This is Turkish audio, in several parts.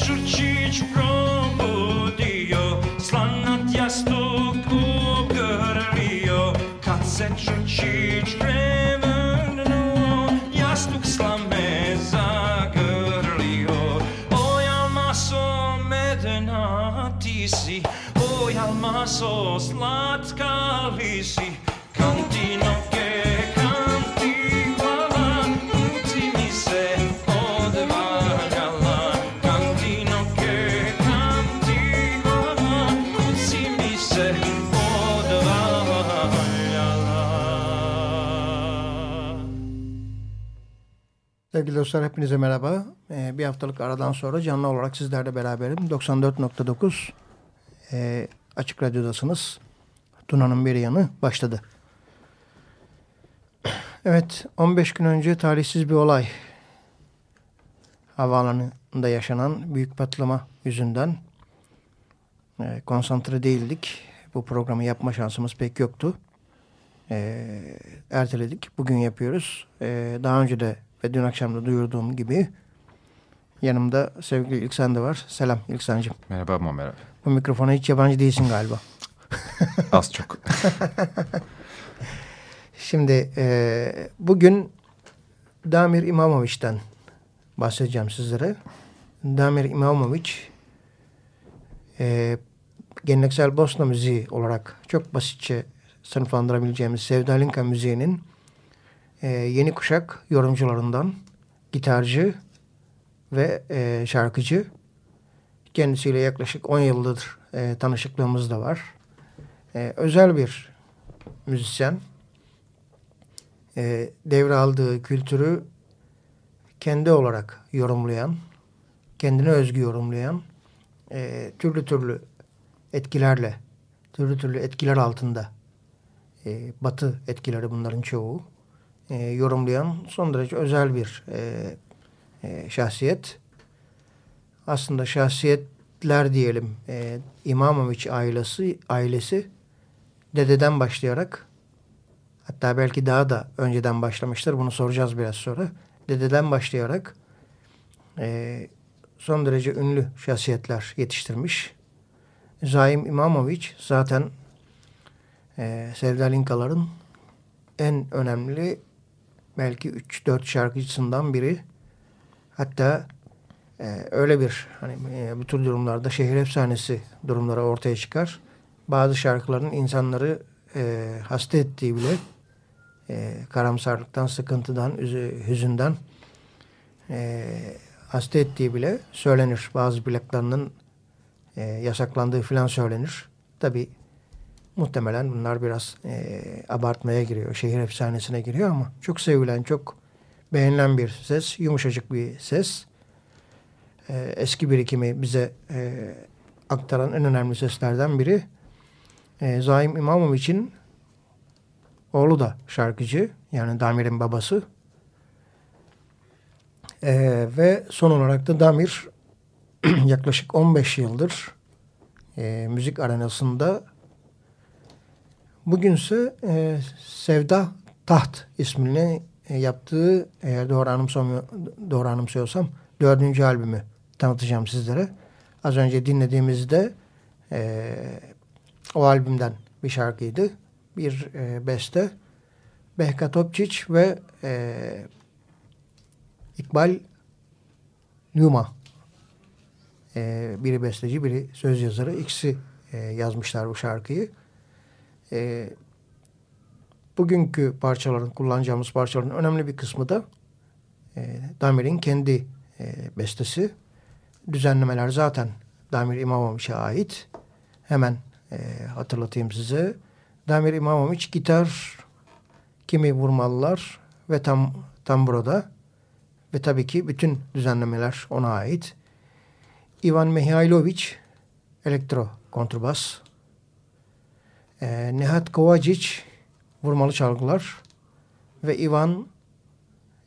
nasco, yo pillé, Sevgili dostlar hepinize merhaba. Ee, bir haftalık aradan sonra canlı olarak sizlerle beraberim. 94.9 e, Açık Radyo'dasınız. Tuna'nın bir yanı başladı. Evet 15 gün önce talihsiz bir olay. Havaalanında yaşanan büyük patlama yüzünden e, konsantre değildik. Bu programı yapma şansımız pek yoktu. E, erteledik. Bugün yapıyoruz. E, daha önce de ve dün akşam da duyurduğum gibi yanımda sevgili İlksen de var. Selam İlksen'cim. Merhaba Muammer abi. Bu mikrofona hiç yabancı değilsin galiba. Az çok. Şimdi e, bugün Damir İmamoviç'ten bahsedeceğim sizlere. Damir İmamoviç e, geleneksel Bosna müziği olarak çok basitçe sınıflandırabileceğimiz Sevdalinka müziğinin e, yeni kuşak yorumcularından gitarcı ve e, şarkıcı Kendisiyle yaklaşık 10 yıldır e, tanışıklığımız da var. E, özel bir müzisyen. E, devraldığı kültürü kendi olarak yorumlayan, kendine özgü yorumlayan, e, türlü türlü etkilerle, türlü türlü etkiler altında, e, batı etkileri bunların çoğu, e, yorumlayan son derece özel bir e, e, şahsiyet. Aslında şahsiyetler diyelim, e, İmamoviç ailesi, ailesi dededen başlayarak, hatta belki daha da önceden başlamıştır, bunu soracağız biraz sonra. Dededen başlayarak e, son derece ünlü şahsiyetler yetiştirmiş. Zaim İmamoviç zaten e, Sevda Linkaların en önemli belki 3-4 şarkıcısından biri. Hatta e, öyle bir hani e, bu tür durumlarda şehir efsanesi durumları ortaya çıkar. Bazı şarkıların insanları e, hasta ettiği bile e, karamsarlıktan, sıkıntıdan, hüzünden e, hasta ettiği bile söylenir. Bazı plaklarının e, yasaklandığı filan söylenir. Tabi muhtemelen bunlar biraz e, abartmaya giriyor. Şehir efsanesine giriyor ama çok sevilen, çok beğenilen bir ses. Yumuşacık bir ses. E, eski birikimi bize e, aktaran en önemli seslerden biri. E, Zaim İmamoviç'in oğlu da şarkıcı. Yani Damir'in babası. E, ve son olarak da Damir yaklaşık 15 yıldır e, müzik arenasında bugünse e, Sevda Taht ismini e, yaptığı eğer doğru, anımsamıyor, doğru anımsıyorsam dördüncü albümü tanıtacağım sizlere. Az önce dinlediğimizde e, o albümden bir şarkıydı. Bir e, beste. Behka Topçiç ve e, İkbal Luma. E, biri besteci, biri söz yazarı. İkisi e, yazmışlar bu şarkıyı. E, bugünkü parçaların, kullanacağımız parçaların önemli bir kısmı da e, Damir'in kendi e, bestesi. Düzenlemeler zaten Damir İmamoviç'e ait. Hemen e, hatırlatayım size. Damir İmamoviç gitar, kimi vurmalılar ve tam tambroda ve tabii ki bütün düzenlemeler ona ait. Ivan Mihailovic elektro kontrbas. E, Nihat Kovacic vurmalı çalgılar ve Ivan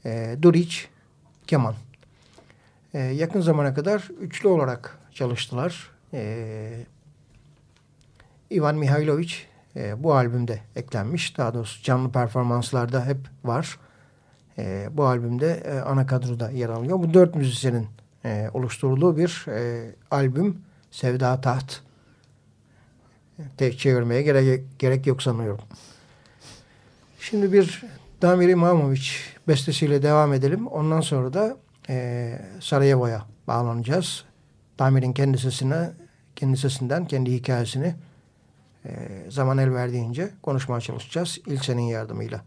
e, Duric keman. E, yakın zamana kadar üçlü olarak çalıştılar. E, Ivan Mihailovic e, bu albümde eklenmiş. Daha doğrusu canlı performanslarda hep var e, bu albümde e, ana kadroda yer alıyor. Bu dört müzisyenin e, oluşturduğu bir e, albüm Sevda Taht. Tek çevirmeye gerek, gerek yok sanıyorum. Şimdi bir Damir İmamoviç bestesiyle devam edelim. Ondan sonra da e, Sarajevo'ya bağlanacağız. Damir'in kendi sesine, kendi sesinden kendi hikayesini e, zaman el verdiğince konuşmaya çalışacağız. İlsenin yardımıyla.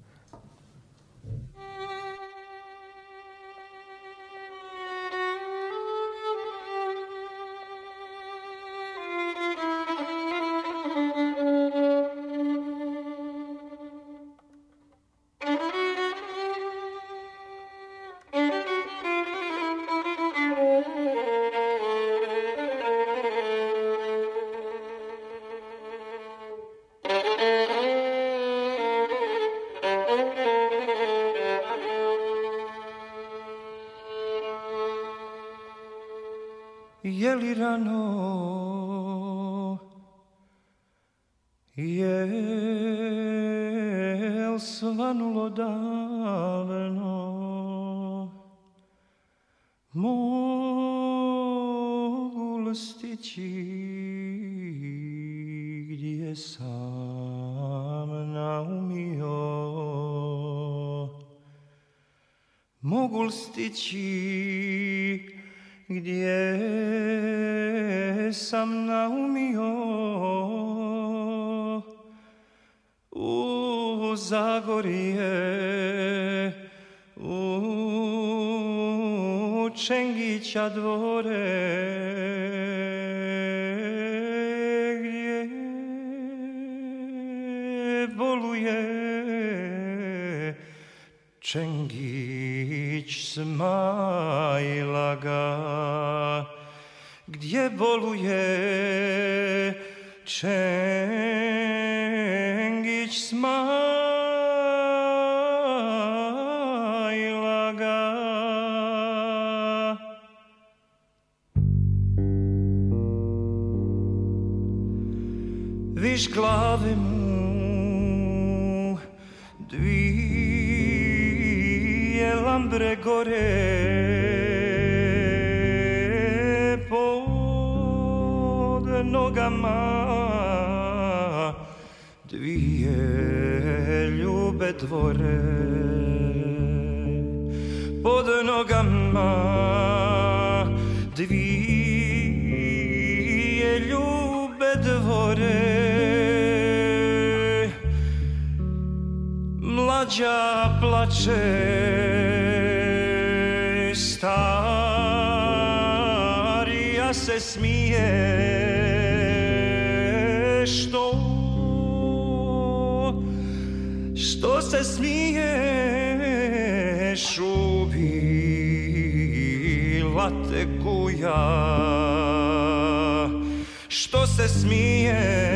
i ci, gdje sam naumio u Zagorije, u Čengića dvore. gde boluje čengić. Ismaila gdzie woluje Częgić gore pod nogama dvije ljube dvore pod nogama dvije ljube dvore plače starija se smije što što se smiješ ubila te kuja što se smiješ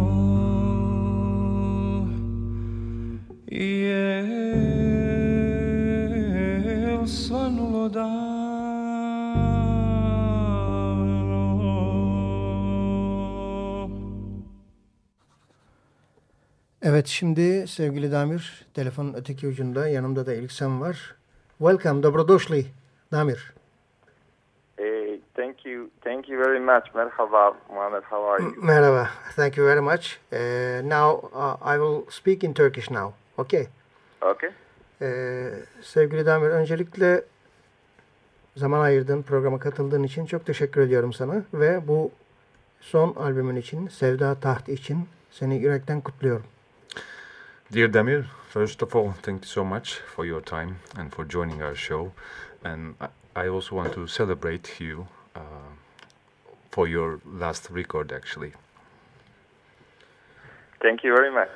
Evet şimdi sevgili Damir telefonun öteki ucunda yanımda da İlksem var. Welcome, dobrodošli Damir. Hey, thank you, thank you very much. Merhaba, Muhammad. How are you? Merhaba, thank you very much. Uh, now uh, I will speak in Turkish now. Okay. Okay. Ee, sevgili Damir öncelikle zaman ayırdığın programa katıldığın için çok teşekkür ediyorum sana ve bu son albümün için Sevda Taht için seni yürekten kutluyorum. Dear Damir, first of all, thank you so much for your time and for joining our show. And I, I also want to celebrate you uh, for your last record, actually. Thank you very much.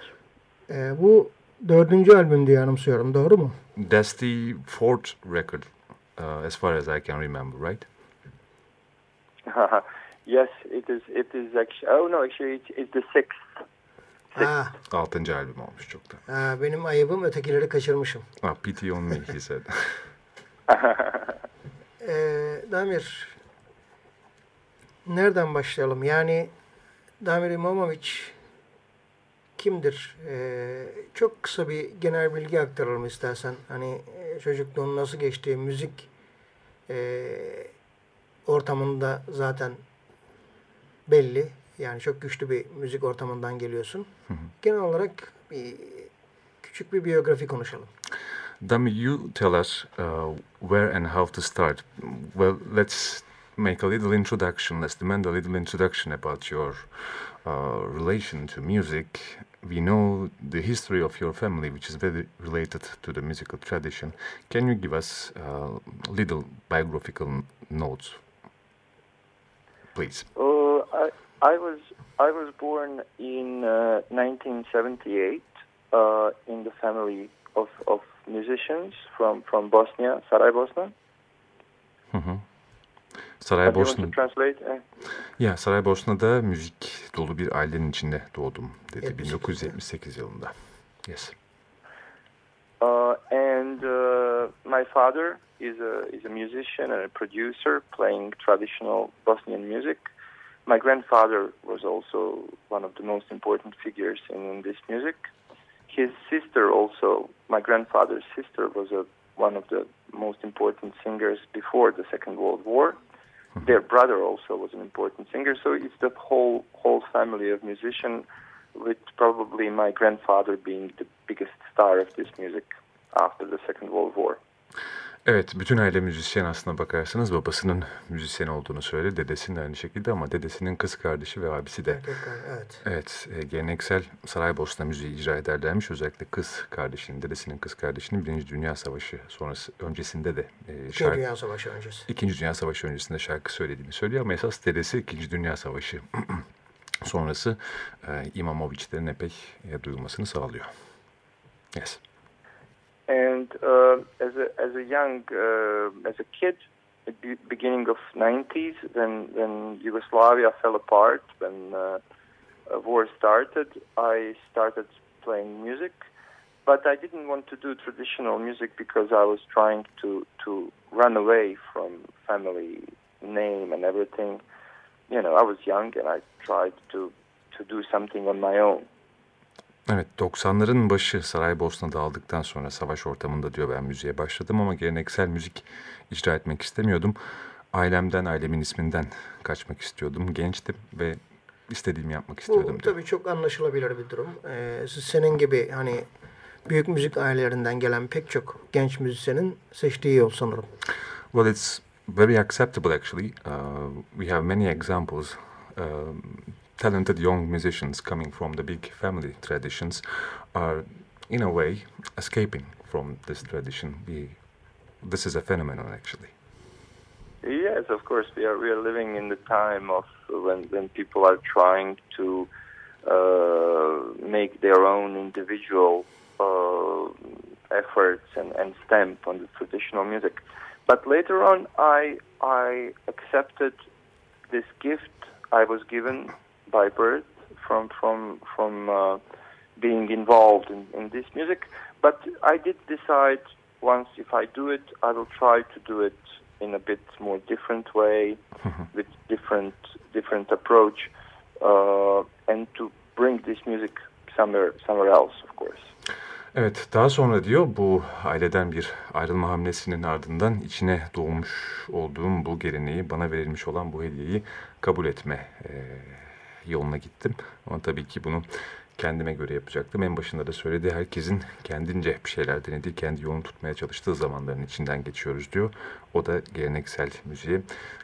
Ee, bu dördüncü albüm diye anımsıyorum doğru mu? That's the fourth record, uh, as far as I can remember, right? yes, it is. It is actually. Oh no, actually, it's, it's the sixth. Ha, Altıncı albüm olmuş çoktan. ha, benim ayıbım ötekileri kaçırmışım. Ah, pity on me, he said. Ee, Damir, nereden başlayalım? Yani Damir İmamovic kimdir? Ee, çok kısa bir genel bilgi aktaralım istersen. Hani e, çocukluğun nasıl geçtiği, müzik e, ortamında zaten belli. Yani çok güçlü bir müzik ortamından geliyorsun. Genel olarak bir küçük bir biyografi konuşalım. Dami, you tell us uh, where and how to start. Well, let's make a little introduction. Let's demand a little introduction about your uh, relation to music. We know the history of your family, which is very related to the musical tradition. Can you give us uh, little biographical notes, please? Uh, I, I was I was born in uh, 1978 uh, in the family of, of musicians from, from Bosnia, Saraybosna. Hı Saraybosna? Uh, ya Saraybosna'da müzik dolu bir ailenin içinde doğdum dedi 78. 1978 yılında. Yes. Uh, and uh, my father is a is a musician and a producer playing traditional Bosnian music. My grandfather was also one of the most important figures in, this music. His sister also, my grandfather's sister, was a, one of the most important singers before the Second World War. Mm-hmm. Their brother also was an important singer. So it's the whole whole family of musicians with probably my grandfather being the biggest star of this music after the Second World War. Evet, bütün aile müzisyen aslına bakarsanız babasının müzisyen olduğunu söyledi. Dedesinin de aynı şekilde ama dedesinin kız kardeşi ve abisi de evet. evet e, geleneksel Saraybosna müziği icra ederlermiş. Özellikle kız kardeşinin, dedesinin kız kardeşinin Birinci Dünya Savaşı sonrası öncesinde de e, şarkı, Dünya Savaşı öncesi. İkinci Dünya Savaşı öncesinde şarkı söylediğini söylüyor ama esas dedesi İkinci Dünya Savaşı sonrası e, İmamoviçlerin epey e, duyulmasını sağlıyor. Yes. And uh, as a as a young uh, as a kid, at the beginning of 90s, when when Yugoslavia fell apart, when uh, a war started, I started playing music. But I didn't want to do traditional music because I was trying to to run away from family name and everything. You know, I was young and I tried to to do something on my own. Evet 90'ların başı Saraybosna'da aldıktan sonra savaş ortamında diyor ben müziğe başladım ama geleneksel müzik icra etmek istemiyordum. Ailemden, ailemin isminden kaçmak istiyordum. Gençtim ve istediğimi yapmak istiyordum Bu diyor. tabii çok anlaşılabilir bir durum. Ee, senin gibi hani büyük müzik ailelerinden gelen pek çok genç müzisyenin seçtiği yol sanırım. Well, it's very acceptable actually. Uh, we have many examples. Um, talented young musicians coming from the big family traditions are, in a way, escaping from this tradition. We, this is a phenomenon actually. Yes, of course. We are we are living in the time of when when people are trying to uh, make their own individual uh, efforts and, and stamp on the traditional music. But later on, I I accepted this gift I was given by birth from from from uh, being involved in, in this music. But I did decide once if I do it, I will try to do it in a bit more different way, with different different approach, uh, and to bring this music somewhere somewhere else, of course. Evet, daha sonra diyor bu aileden bir ayrılma hamlesinin ardından içine doğmuş olduğum bu geleneği, bana verilmiş olan bu hediyeyi kabul etme e, yoluna gittim. Ama tabii ki bunu kendime göre yapacaktım. En başında da söyledi herkesin kendince bir şeyler denediği, kendi yolunu tutmaya çalıştığı zamanların içinden geçiyoruz diyor. O da geleneksel müziğe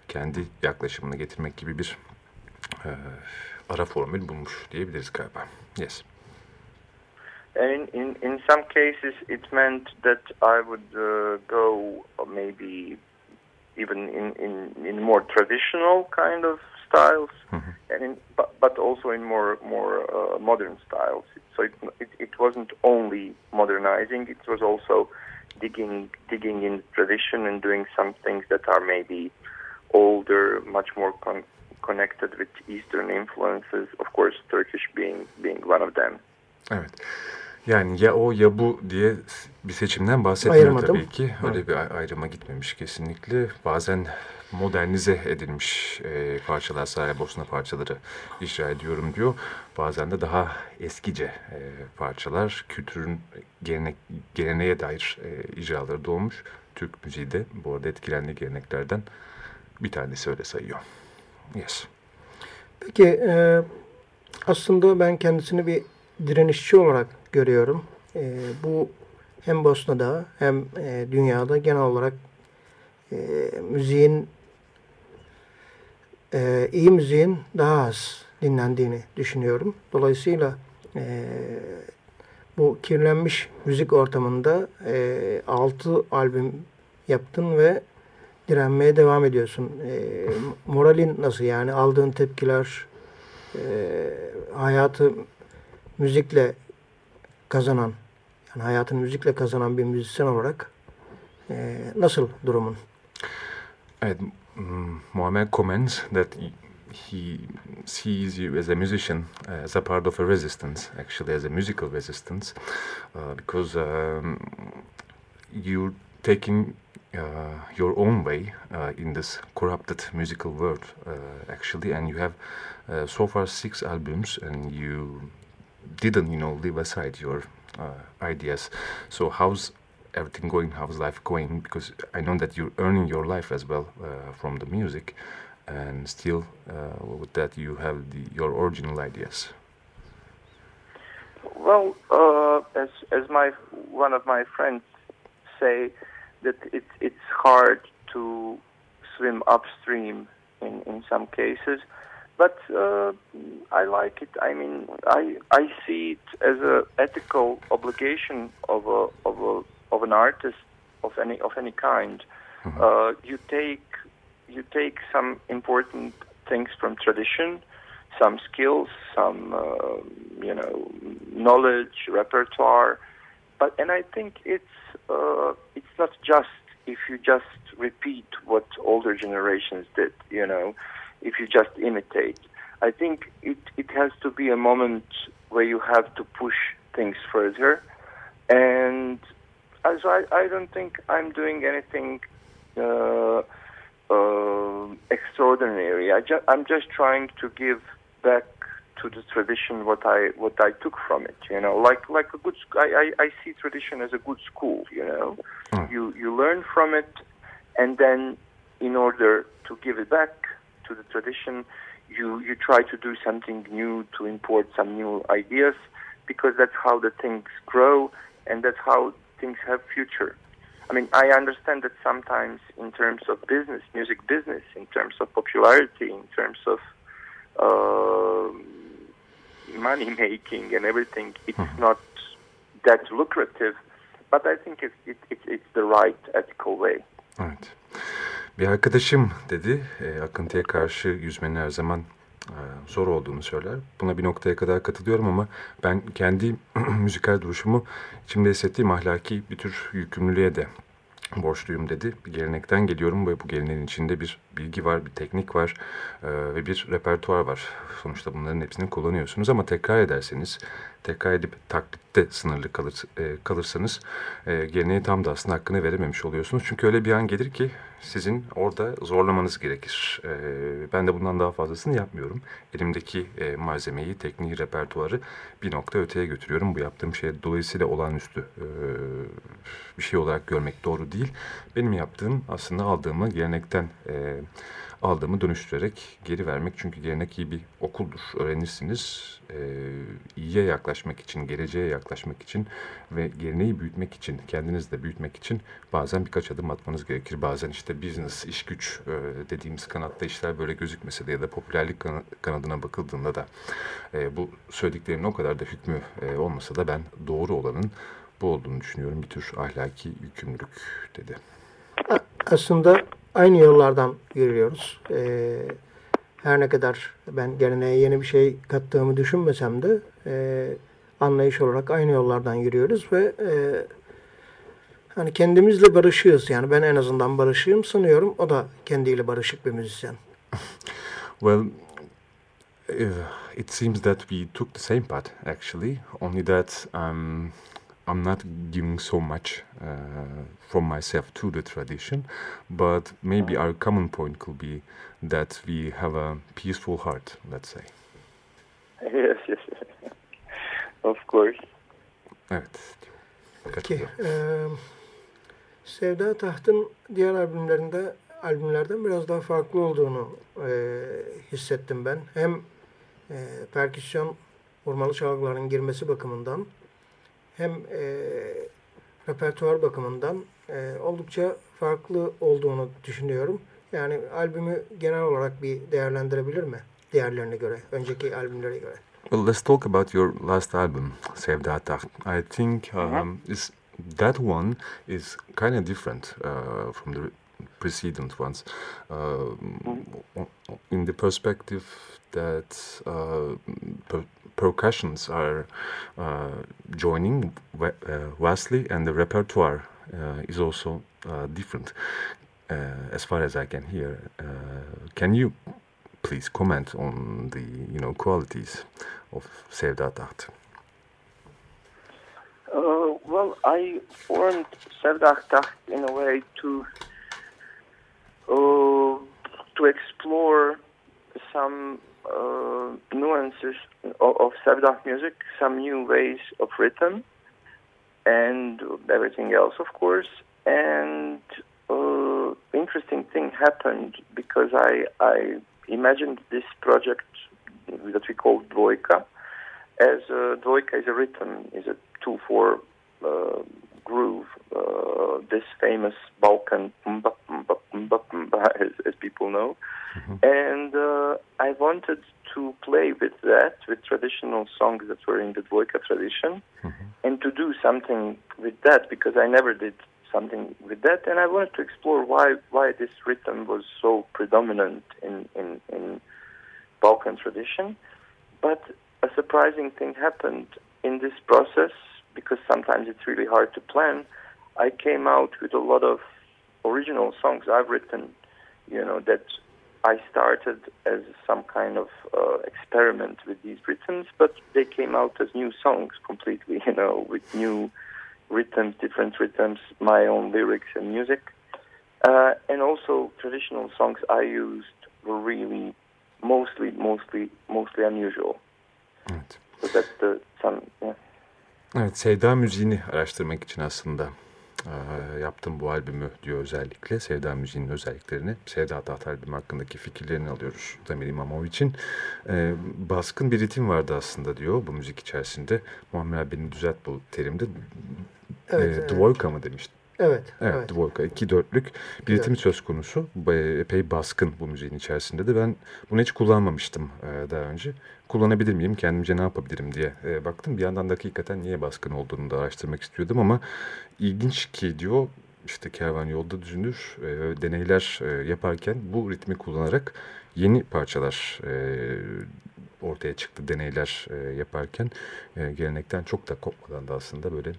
kendi yaklaşımını getirmek gibi bir e, ara formül bulmuş diyebiliriz galiba. Yes. İn, in, in some cases, it meant that I would uh, go maybe even in, in, in more traditional kind of styles, and in, but, but also in more more uh, modern styles. So it, it it wasn't only modernizing; it was also digging digging in tradition and doing some things that are maybe older, much more con- connected with Eastern influences. Of course, Turkish being being one of them. Evet. Yani ya o ya bu diye bir seçimden bahsetmiyor Ayırmadım. tabii ki. Öyle bir ay- ayrıma gitmemiş kesinlikle. Bazen modernize edilmiş e, parçalar, Saraybosna parçaları icra ediyorum diyor. Bazen de daha eskice e, parçalar, kültürün gelenek, geleneğe dair e, icraları da olmuş. Türk müziği de bu arada etkilendiği geleneklerden bir tanesi öyle sayıyor. Yes. Peki e, aslında ben kendisini bir direnişçi olarak görüyorum. E, bu hem Bosna'da hem e, dünyada genel olarak e, müziğin e, iyi müziğin daha az dinlendiğini düşünüyorum. Dolayısıyla e, bu kirlenmiş müzik ortamında e, 6 albüm yaptın ve direnmeye devam ediyorsun. E, moralin nasıl yani aldığın tepkiler e, hayatı müzikle kazanan yani hayatını müzikle kazanan bir müzisyen olarak e, nasıl durumun? Evet, Muammer comments that he sees you as a musician, as a part of a resistance, actually as a musical resistance, uh, because um, you're taking uh, your own way uh, in this corrupted musical world, uh, actually, and you have uh, so far six albums, and you didn't, you know, leave aside your uh, ideas. So how's everything going? How's life going? Because I know that you're earning your life as well uh, from the music, and still uh, with that you have the, your original ideas. Well, uh, as as my one of my friends say, that it, it's hard to swim upstream in in some cases, but uh, I like it. I mean, I I see it as a ethical obligation of a of a of an artist of any of any kind. Mm-hmm. Uh, you take you take some important things from tradition, some skills, some uh, you know knowledge, repertoire, but and I think it's uh, it's not just if you just repeat what older generations did. You know, if you just imitate. I think it it has to be a moment where you have to push things further, and so I, I don't think I'm doing anything uh, uh, extraordinary. I ju- I'm just trying to give back to the tradition what I what I took from it. You know, like like a good. I, I, I see tradition as a good school. You know, mm. you you learn from it, and then in order to give it back to the tradition, you you try to do something new to import some new ideas because that's how the things grow and that's how things have future. I mean, I understand that sometimes in terms of business, music business, in terms of popularity, in terms of uh, money making and everything, it's mm-hmm. not that lucrative. But I think it's, it, it, it's the right ethical way. Evet. Bir arkadaşım dedi, e, akıntıya karşı yüzmenin her zaman e, zor olduğunu söyler. Buna bir noktaya kadar katılıyorum ama ben kendi müzikal duruşumu içimde hissettiğim ahlaki bir tür yükümlülüğe de borçluyum dedi. Bir gelenekten geliyorum ve bu geleneğin içinde bir bilgi var, bir teknik var e, ve bir repertuar var. Sonuçta bunların hepsini kullanıyorsunuz ama tekrar ederseniz, tekrar edip taklitte sınırlı kalır, e, kalırsanız e, geleneği tam da aslında hakkını verememiş oluyorsunuz. Çünkü öyle bir an gelir ki sizin orada zorlamanız gerekir. E, ben de bundan daha fazlasını yapmıyorum. Elimdeki e, malzemeyi, tekniği, repertuarı bir nokta öteye götürüyorum. Bu yaptığım şey dolayısıyla olağanüstü e, bir şey olarak görmek doğru değil. Benim yaptığım aslında aldığımı gelenekten e, aldığımı dönüştürerek geri vermek. Çünkü gelenek iyi bir okuldur. Öğrenirsiniz. E, iyiye yaklaşmak için, geleceğe yaklaşmak için ve geleneği büyütmek için, kendiniz de büyütmek için bazen birkaç adım atmanız gerekir. Bazen işte business, iş güç e, dediğimiz kanatta işler böyle gözükmese de ya da popülerlik kan kanadına bakıldığında da e, bu söylediklerimin o kadar da hükmü e, olmasa da ben doğru olanın bu olduğunu düşünüyorum. Bir tür ahlaki yükümlülük dedi. Aslında aynı yollardan yürüyoruz. Ee, her ne kadar ben geleneğe yeni bir şey kattığımı düşünmesem de e, anlayış olarak aynı yollardan yürüyoruz ve e, hani kendimizle barışığız. Yani ben en azından barışığım sanıyorum. O da kendiyle barışık bir müzisyen. well, uh, it seems that we took the same path actually, only that um, I'm not giving so much uh, from myself to the tradition, but maybe our common point could be that we have a peaceful heart, let's say. Yes, yes, of course. Evet. Peki. E, Sevda Taht'ın diğer albümlerinde albümlerden biraz daha farklı olduğunu e, hissettim ben. Hem e, perküsyon vurmalı çalgıların girmesi bakımından hem e, repertuar bakımından e, oldukça farklı olduğunu düşünüyorum. Yani albümü genel olarak bir değerlendirebilir mi? Diğerlerine göre, önceki albümlere göre. Well, let's talk about your last album, Sevda Taht. I think um, is that one is kind of different uh, from the preceding ones, uh, in the perspective that uh, per percussions are uh, joining uh, vastly, and the repertoire uh, is also different, as far as I can hear. can you please comment on the you know qualities of Sevda Taht? Uh, well, I formed Sevda Taht in a way to to explore some uh, nuances of, of music, some new ways of rhythm, and everything else, of course. And uh, interesting thing happened because I I imagined this project that we call Dvoika as a, is a rhythm, is a two four uh, groove. Uh, this famous Balkan as, as people know, mm-hmm. and uh, I wanted to play with that with traditional songs that were in the Dvoika tradition, mm-hmm. and to do something with that because I never did something with that, and I wanted to explore why why this rhythm was so predominant in in, in Balkan tradition. But a surprising thing happened in this process because sometimes it's really hard to plan. I came out with a lot of original songs I've written, you know, that I started as some kind of uh, experiment with these rhythms, but they came out as new songs completely, you know, with new rhythms, different rhythms, my own lyrics and music. Uh, and also traditional songs I used were really mostly, mostly, mostly unusual. Evet. So that's the some, yeah. Evet, Sevda müziğini araştırmak için aslında e, yaptım bu albümü diyor özellikle. Sevda müziğinin özelliklerini, Sevda Taht albümü hakkındaki fikirlerini alıyoruz Damir İmamoviç'in. E, baskın bir ritim vardı aslında diyor bu müzik içerisinde. Muammer beni düzelt bu terimde. Evet, e, Dvoyka mı demiştin? Evet. Evet, evet. Dvoyka. iki dörtlük bir ritim söz konusu. Epey baskın bu müziğin içerisinde de. Ben bunu hiç kullanmamıştım e, daha önce. Kullanabilir miyim, kendimce ne yapabilirim diye e, baktım. Bir yandan da hakikaten niye baskın olduğunu da araştırmak istiyordum ama ilginç ki diyor işte kervan yolda düzünür e, deneyler yaparken bu ritmi kullanarak yeni parçalar ortaya çıktı deneyler yaparken gelenekten çok da kopmadan da aslında böyle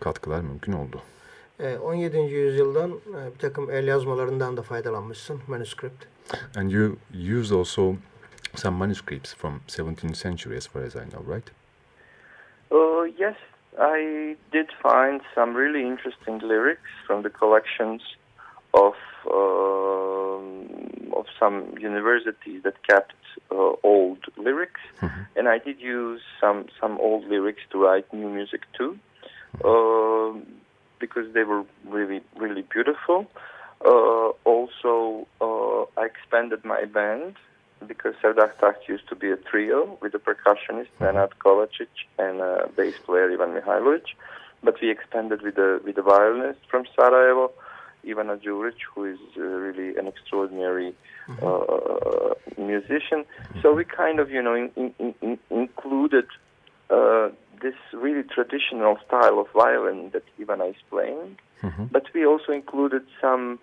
katkılar mümkün oldu. 17. yüzyıldan bir takım el yazmalarından da faydalanmışsın, manuscript. And you use also some manuscripts from 17th century as far as I know, right? Uh, yes, I did find some really interesting lyrics from the collections of uh, of some universities that kept uh, old lyrics, mm-hmm. and I did use some some old lyrics to write new music too. Mm-hmm. Because they were really, really beautiful. Uh, also, uh, I expanded my band because Sevdah Taht used to be a trio with a percussionist, mm-hmm. Nenad Kovacic, and a bass player, Ivan Mihailovic. But we expanded with a, with a violinist from Sarajevo, Ivana Đuric, who is uh, really an extraordinary mm-hmm. uh, musician. Mm-hmm. So we kind of, you know, in, in, in, included uh, this really traditional style of violin that Ivana is playing, mm-hmm. but we also included some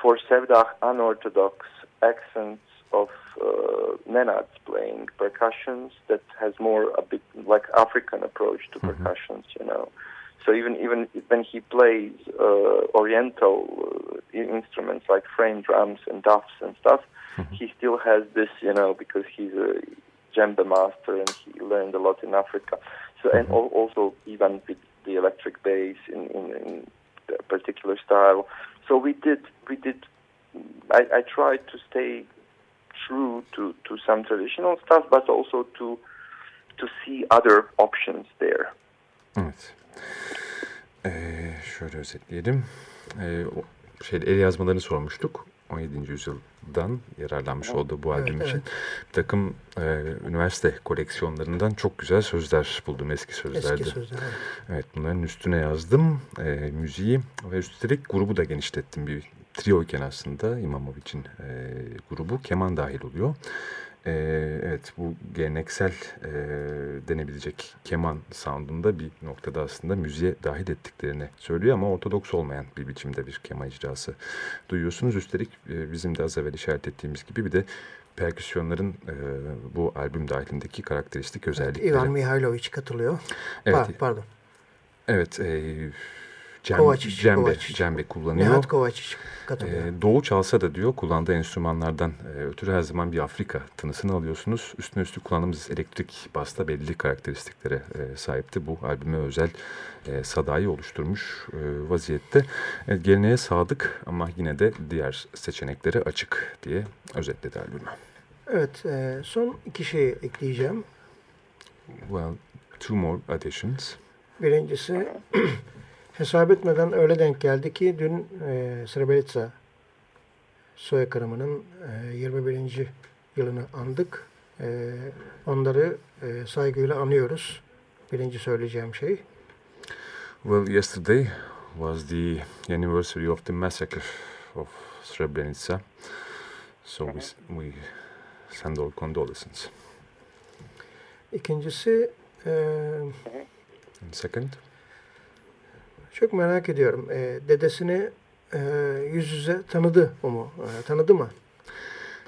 for Sevdah unorthodox accents of uh, Nenad's playing percussions that has more a bit like African approach to mm-hmm. percussions, you know. So even even when he plays uh, Oriental uh, instruments like frame drums and duffs and stuff, mm-hmm. he still has this, you know, because he's a djembe master, and he learned a lot in Africa. So and mm-hmm. al- also even with the electric bass in, in, in a particular style. So we did we did. I, I tried to stay true to, to some traditional stuff, but also to to see other options there. Evet. Ee, şöyle özetleyelim. Ee, o şeyde el yazmalarını sormuştuk. 17. yüzyıldan yararlanmış olduğu bu albüm evet. için. Bir takım e, üniversite koleksiyonlarından çok güzel sözler buldum. Eski sözlerdi. Eski sözler. evet. Evet bunların üstüne yazdım e, müziği ve üstelik grubu da genişlettim. Bir trioyken aslında İmamovic'in e, grubu keman dahil oluyor. E, evet bu geleneksel e, denebilecek keman soundunda bir noktada aslında müziğe dahil ettiklerini söylüyor ama ortodoks olmayan bir biçimde bir keman icrası duyuyorsunuz. Üstelik e, bizim de az evvel işaret ettiğimiz gibi bir de perküsyonların e, bu albüm dahilindeki karakteristik özellikleri. Ivan Mihailovic katılıyor. Evet. Pa- pardon. Evet, e, cem, Kovacic, cembe, Kovacic. cembe kullanıyor. Nihat Kovacic katılıyor. E, doğu çalsa da diyor kullandığı enstrümanlardan e, ötürü her zaman bir Afrika tınısını alıyorsunuz. Üstüne üstlük kullandığımız elektrik basta belli karakteristiklere e, sahipti. Bu albüme özel e, sadayı oluşturmuş e, vaziyette. Evet, geleneğe sadık ama yine de diğer seçeneklere açık diye özetledi albümü. Evet, e, son iki şey ekleyeceğim. Well, two more additions. Birincisi hesap etmeden öyle denk geldi ki dün e, Srebrenica soykırımının e, 21. yılını andık. E, onları e, saygıyla anıyoruz. Birinci söyleyeceğim şey. Well, yesterday was the anniversary of the massacre of Srebrenica, so we, we send our condolences. İkincisi e, And second, çok merak ediyorum. E, dedesini e, yüz yüze tanıdı o mu? E, tanıdı mı?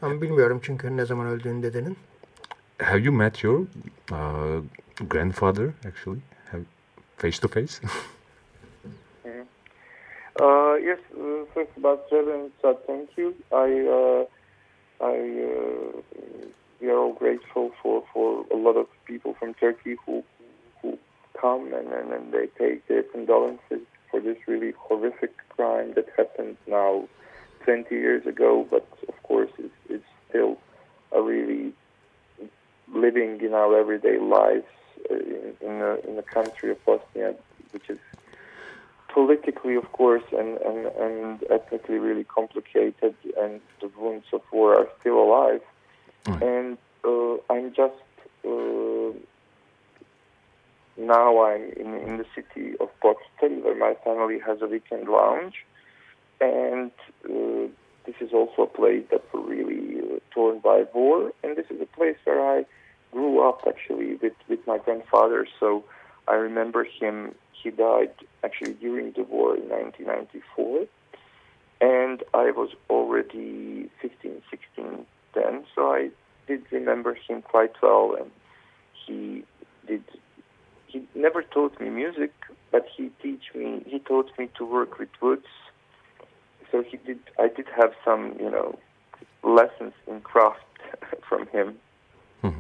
Tam bilmiyorum çünkü ne zaman öldüğünü dedenin. have you met your uh, grandfather actually, have, face to face? Uh, yes, uh, first about Srebrenica, thank you. I, uh, I, uh, we are all grateful for, for a lot of people from Turkey who come and, and, and they take their condolences for this really horrific crime that happened now 20 years ago, but of course it's, it's still a really living in our everyday lives uh, in, in, a, in the country of Bosnia, which is politically, of course, and, and, and ethnically really complicated, and the wounds of war are still alive. And uh, I'm just uh, now I'm in, in the city of Boston, where my family has a weekend lounge, and uh, this is also a place that were really uh, torn by war, and this is a place where I grew up actually with, with my grandfather. So I remember him. He died actually during the war in 1994, and I was already 15, 16 then. So I did remember him quite well, and he did. He never taught me music, but he teach me. He taught me to work with woods. So he did. I did have some, you know, lessons in craft from him.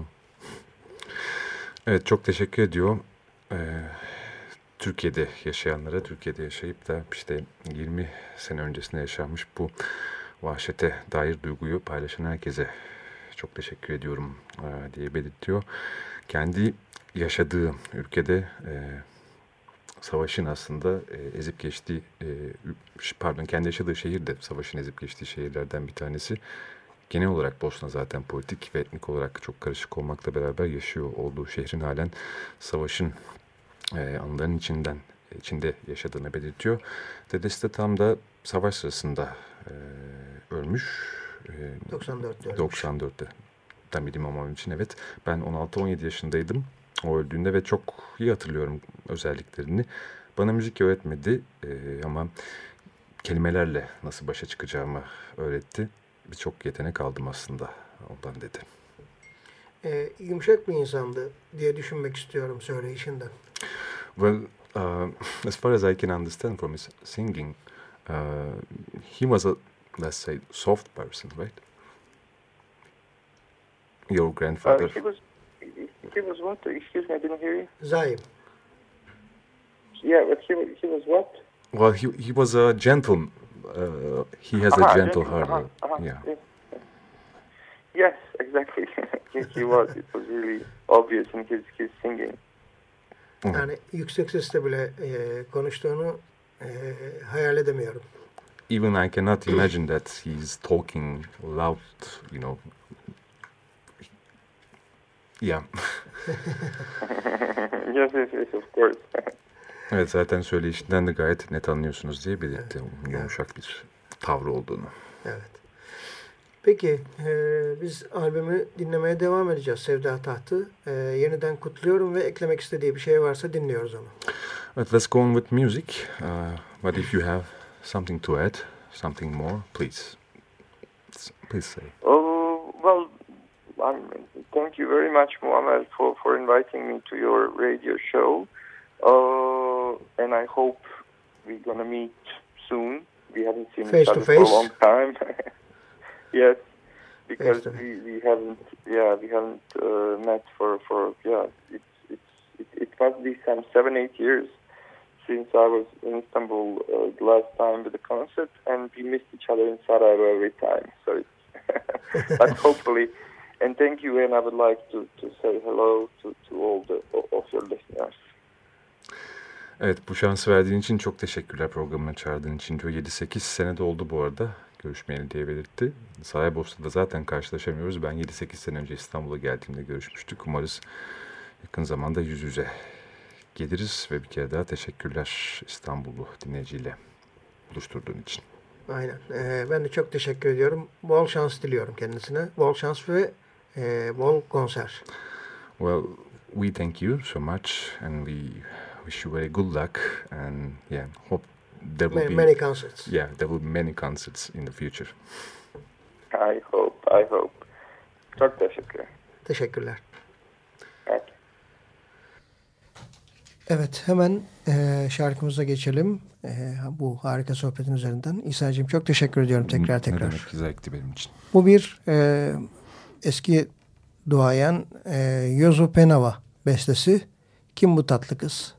Evet çok teşekkür ediyor. Ee, Türkiye'de yaşayanlara, Türkiye'de yaşayıp da işte 20 sene öncesinde yaşanmış bu vahşete dair duyguyu paylaşan herkese çok teşekkür ediyorum e, diye belirtiyor. Kendi yaşadığı ülkede e, savaşın aslında e, ezip geçtiği, e, pardon kendi yaşadığı şehir de savaşın ezip geçtiği şehirlerden bir tanesi. Genel olarak Bosna zaten politik ve etnik olarak çok karışık olmakla beraber yaşıyor olduğu şehrin halen savaşın e, anıların içinden içinde yaşadığını belirtiyor. Dedesi de tam da savaş sırasında e, ölmüş. E, 94'te ölmüş. 94'te. Tam bildiğim ama için evet. Ben 16-17 yaşındaydım o öldüğünde ve çok iyi hatırlıyorum özelliklerini. Bana müzik öğretmedi e, ama kelimelerle nasıl başa çıkacağımı öğretti. Birçok yetenek aldım aslında ondan dedi. E, yumuşak bir insandı diye düşünmek istiyorum söyleyişinden. Well, uh, as far as I can understand from his singing, uh, he was a, let's say, soft person, right? Your Uh, grandfather. he was he was what? Excuse me, I didn't hear you. Zaim. Yeah, but he, he was what? Well, he he was a gentle. Uh, he has Aha, uh-huh, a gentle gentleman, heart. aha, aha, yeah. yes, yes. Yes, exactly. he, he was. It was really obvious in his, his singing. Yani yüksek sesle bile e, konuştuğunu e, hayal edemiyorum. Even I cannot imagine that he's talking loud. You know. Yeah. yes, yes, yes, of course. Evet zaten söyleyişinden de gayet net anlıyorsunuz diye belirtti. Yumuşak bir tavrı olduğunu. Evet. Peki e, biz albümü dinlemeye devam edeceğiz Sevda Tahtı. E, yeniden kutluyorum ve eklemek istediği bir şey varsa dinliyoruz onu. But let's go on with music. Uh, but if you have something to add, something more, please, please say. Oh, um, thank you very much, Muhammad, for, for inviting me to your radio show. Uh, and I hope we're going to meet soon. We haven't seen Face each other for a long time. yes, because we, we haven't, yeah, we haven't uh, met for, for, yeah, it's, it's, it, it must be some seven, eight years since I was in Istanbul uh, the last time with the concert, and we missed each other in Sarajevo every time. So it's but hopefully, and thank you, and I would like to, to say hello to, to all the of your listeners. Evet bu şansı verdiğin için çok teşekkürler programına çağırdığın için. diyor. 7-8 sene de oldu bu arada görüşmeyeli diye belirtti. Saraybosna'da zaten karşılaşamıyoruz. Ben 7-8 sene önce İstanbul'a geldiğimde görüşmüştük. Umarız yakın zamanda yüz yüze geliriz ve bir kere daha teşekkürler İstanbullu dinleyiciyle buluşturduğun için. Aynen. E, ben de çok teşekkür ediyorum. Bol şans diliyorum kendisine. Bol şans ve e, bol konser. Well, we thank you so much and we wish you very good luck and yeah, hope there will Many, be many concerts. yeah, there will be many concerts in the future. I hope, I hope. Çok teşekkür. Teşekkürler. You. Evet hemen e, şarkımıza geçelim. E, bu harika sohbetin üzerinden. İsa'cığım çok teşekkür ediyorum tekrar Ne tekrar. demek zevkti benim için. Bu bir e, eski duayen e, Yozo Penava bestesi. Kim bu tatlı kız?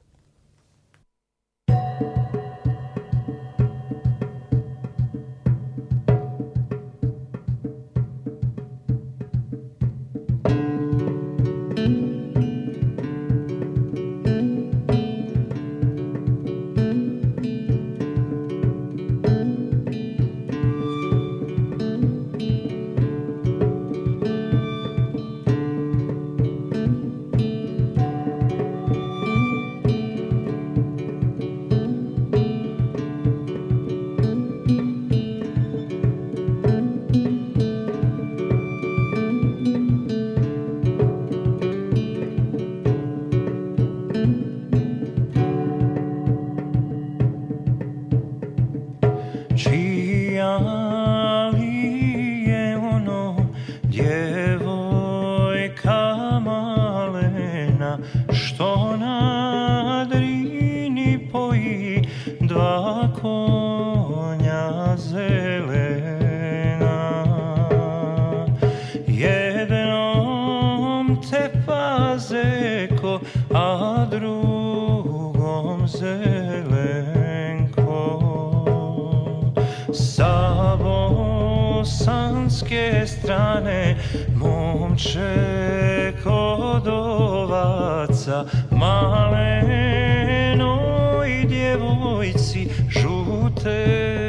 Bosanske strane momče kod ovaca malenoj djevojci žute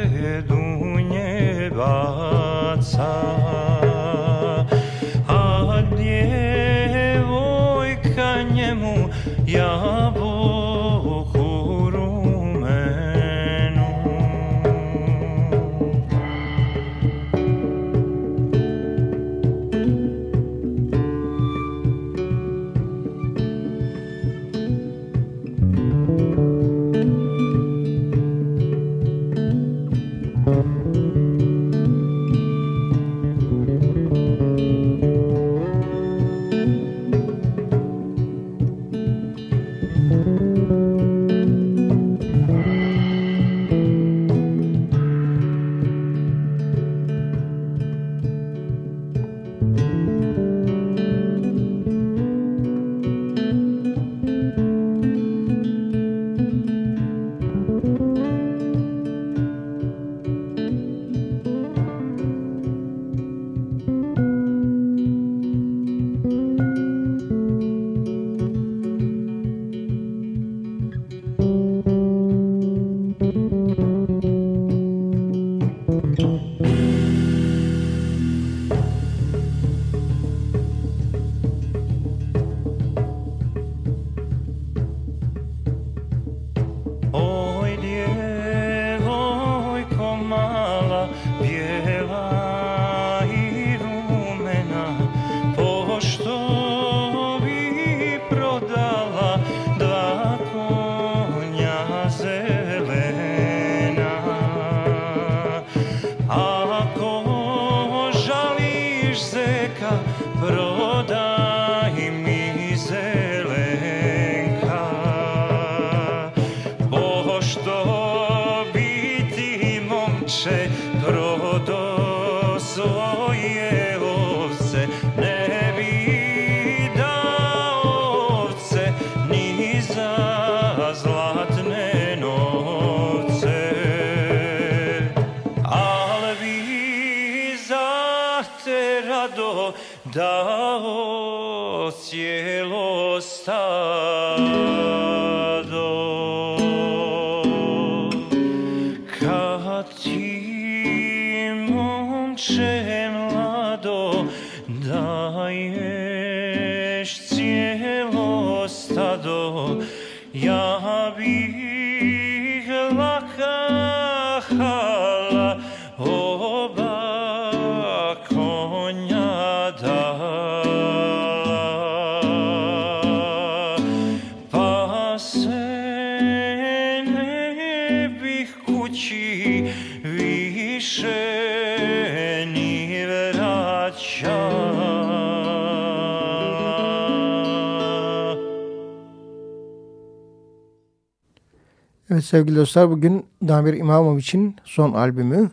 Evet sevgili dostlar bugün Damir İmamoviç'in son albümü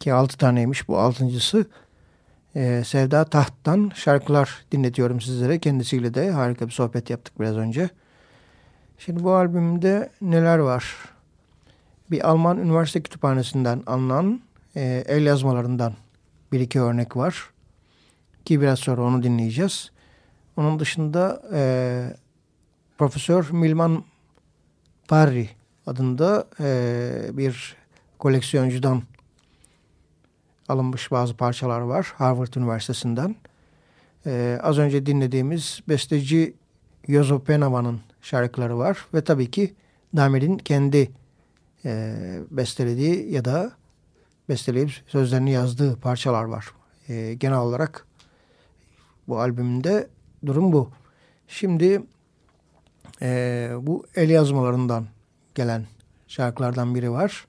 ki 6 taneymiş bu altıncısı. Ee, Sevda Taht'tan şarkılar dinletiyorum sizlere. Kendisiyle de harika bir sohbet yaptık biraz önce. Şimdi bu albümde neler var? Bir Alman üniversite kütüphanesinden alınan e, el yazmalarından bir iki örnek var. Ki biraz sonra onu dinleyeceğiz. Onun dışında e, Profesör Milman Parry adında e, bir koleksiyoncudan alınmış bazı parçalar var Harvard Üniversitesi'nden. E, az önce dinlediğimiz besteci Yozo Penava'nın şarkıları var ve tabii ki Damir'in kendi e, bestelediği ya da besteleyip sözlerini yazdığı parçalar var. E, genel olarak bu albümünde durum bu. Şimdi e, bu el yazmalarından gelen şarkılardan biri var.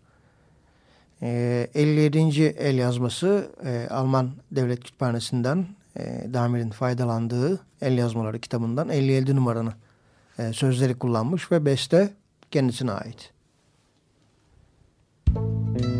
E, 57. el yazması e, Alman Devlet Kütüphanesi'nden e, Damir'in faydalandığı el yazmaları kitabından 57 numaranı e, sözleri kullanmış ve beste kendisine ait. Tambur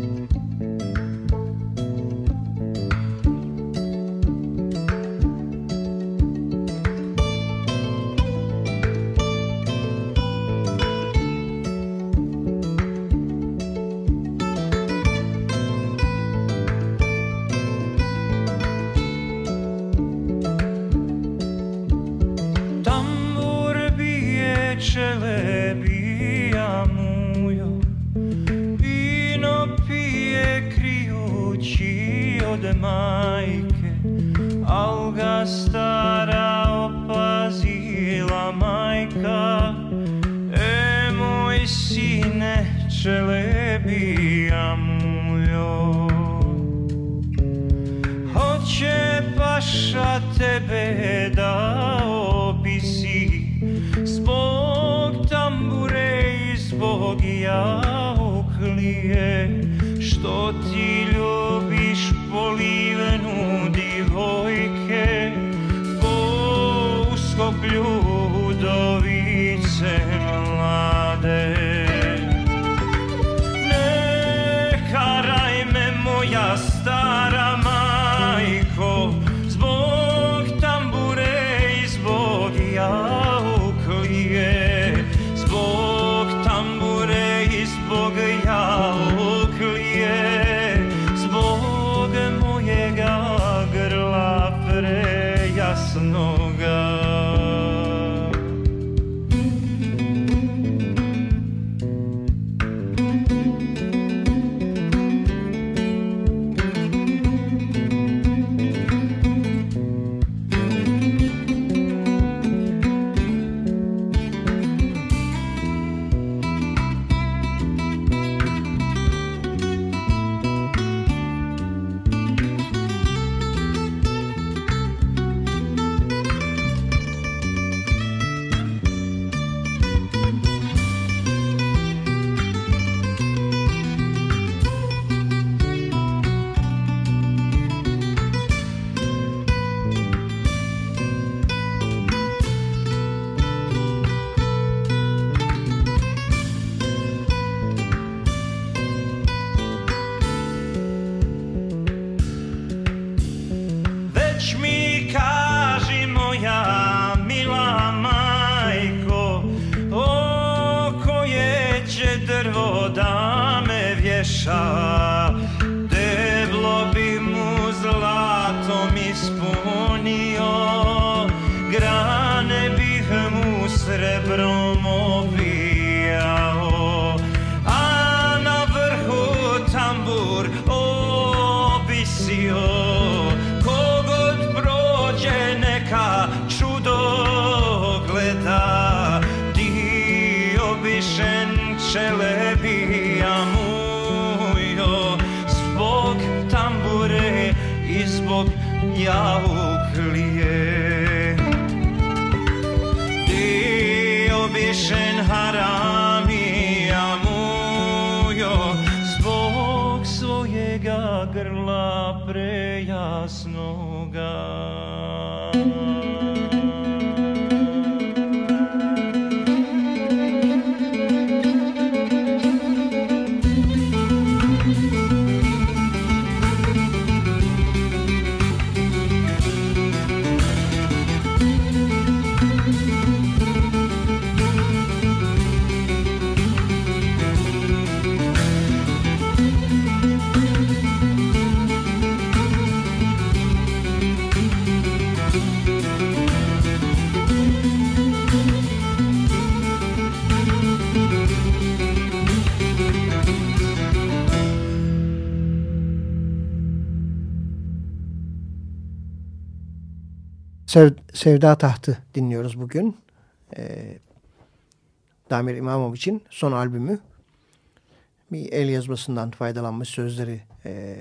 I jamujo Zbog svojega grla prejasnoga. Sev, Sevda Tahtı dinliyoruz bugün. Ee, Damir İmamoviç'in son albümü. Bir el yazmasından faydalanmış sözleri, e,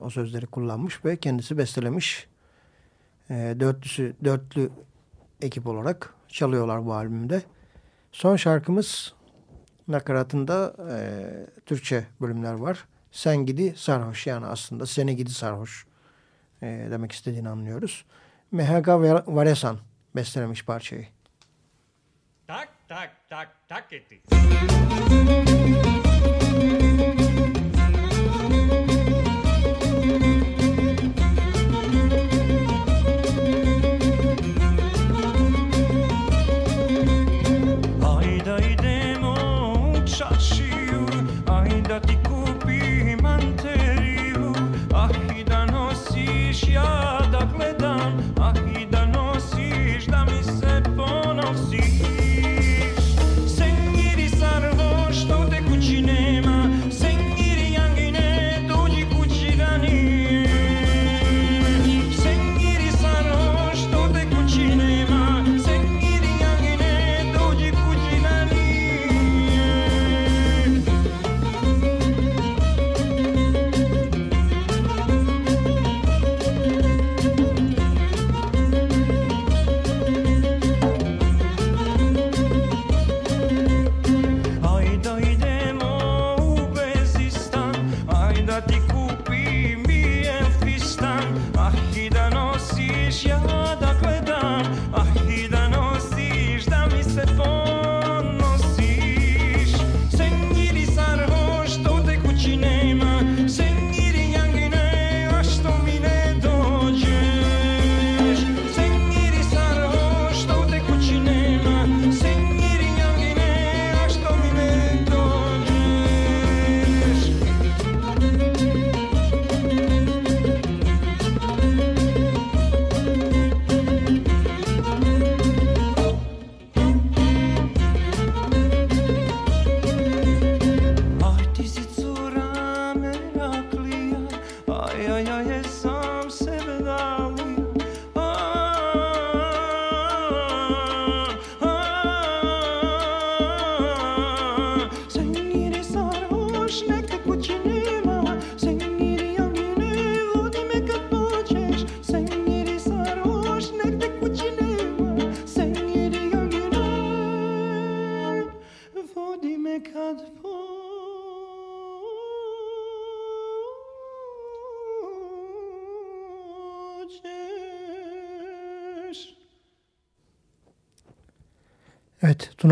o sözleri kullanmış ve kendisi bestelemiş. E, dörtlüsü, dörtlü ekip olarak çalıyorlar bu albümde. Son şarkımız nakaratında e, Türkçe bölümler var. Sen gidi sarhoş yani aslında seni gidi sarhoş e, demek istediğini anlıyoruz. Mehaga Varesan bestelemiş parçayı. Tak, tak, tak, tak eti.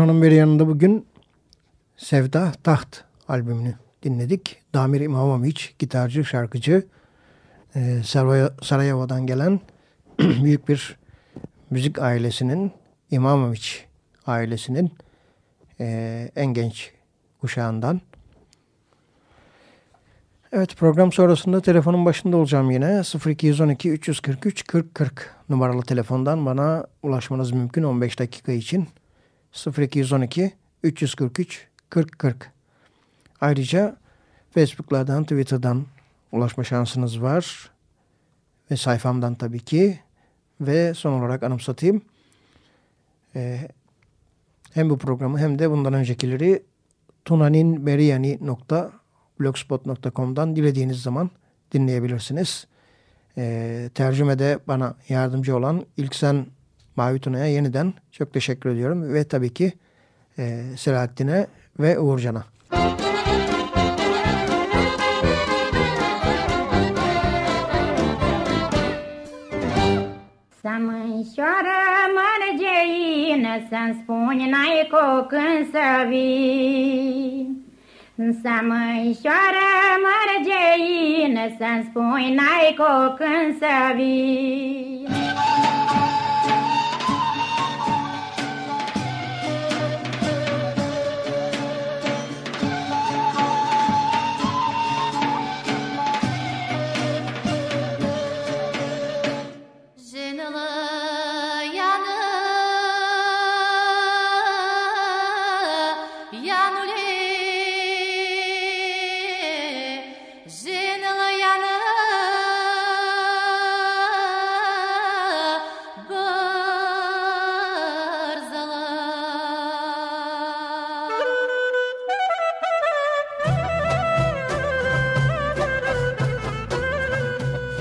Tuna'nın bir yanında bugün Sevda Taht albümünü dinledik. Damir İmamoviç, gitarcı, şarkıcı, e, Sarajevo'dan gelen büyük bir müzik ailesinin, İmamoviç ailesinin e, en genç kuşağından. Evet program sonrasında telefonun başında olacağım yine 0212 343 40 40 numaralı telefondan bana ulaşmanız mümkün 15 dakika için 0212 343 40 40 ayrıca Facebook'lardan Twitter'dan ulaşma şansınız var. Ve sayfamdan tabii ki. Ve son olarak anımsatayım. Ee, hem bu programı hem de bundan öncekileri tunaninberiyani.com blogspot.com'dan dilediğiniz zaman dinleyebilirsiniz. E, tercümede bana yardımcı olan İlksen Mavi Tuna'ya yeniden çok teşekkür ediyorum. Ve tabii ki e, Selahattin'e ve Uğurcan'a. Mânșoară mărgeină, Să-mi spuni n-ai cu când să vii. Să mărgeină Să-mi spui n-ai cu când să vii